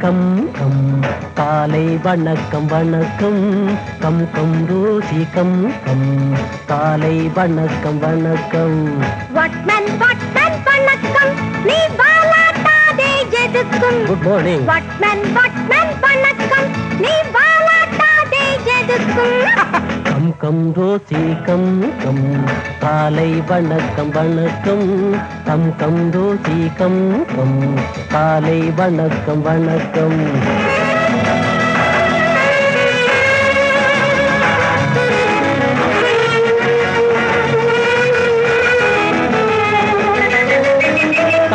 வணக்கம். கம். காலை வணக்கம் வணக்கம். Come come Rosie come come. காலை வணக்கம் வணக்கம். வட்டன் வட்டன் வணக்கம். நீ வாலாட்டாதே எதுக்கும்? குட் மார்னிங் வட்டன் வட்டன் வணக்கம். நீ வாலாட்டாதே எதுக்கும்? Come Rosie come come. காலை வணக்கம் வணக்கம். Come come Rosie come come. காலை வணக்கம் வணக்கம்.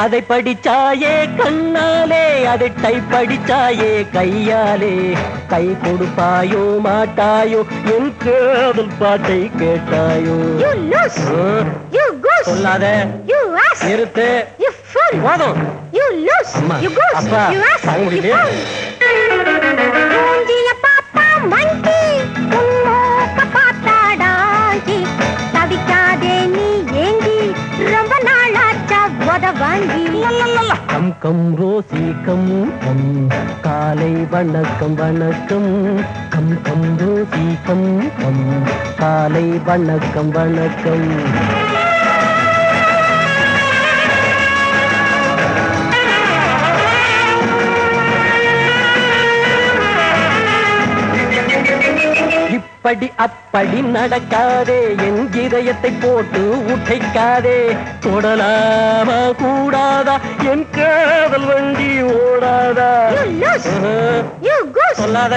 கதை படிச்சாயே கண்ணாலே அதை டை படிச்சாயே கையாலே. கை கொடுப்பாயோ மாட்டாயோ என் காதல் பாட்டை கேட்டாயோ. சொல்லாத. நிறுத்து. போதும். அப்பா, வணக்கம் ரோசி கம் கம் காலை வணக்கம் வணக்கம். Come come Rosie come come காலை வணக்கம் வணக்கம். இப்படி அப்படி நடக்காதே. என் இதயத்தை போட்டு உடைக்காதே. தொடலாமா கூடாதா? என் காதல் வண்டி ஓடாதா? சொல்லாத.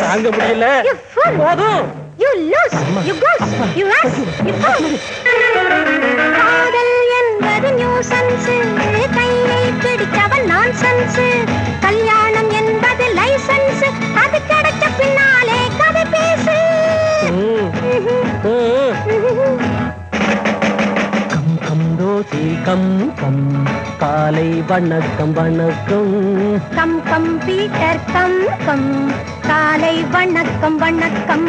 தாங்க முடியல. போதும். You loose you goose you ass you fool காதல் என்பது நியூசன்ஸ் கையை பிடிச்சவன் நான்சென்ஸ் கல்யாணம் கம் கம். காலை வணக்கம் வணக்கம். Come come Peter come come. காலை வணக்கம் வணக்கம்.